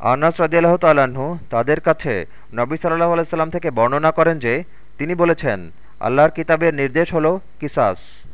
আনাস রাজিয়াল্লাহ তাল্লাহ্ন তাদের কাছে নবী সাল্লাহ আলাইসাল্লাম থেকে বর্ণনা করেন যে, তিনি বলেছেন, আল্লাহর কিতাবের নির্দেশ হল কিসাস।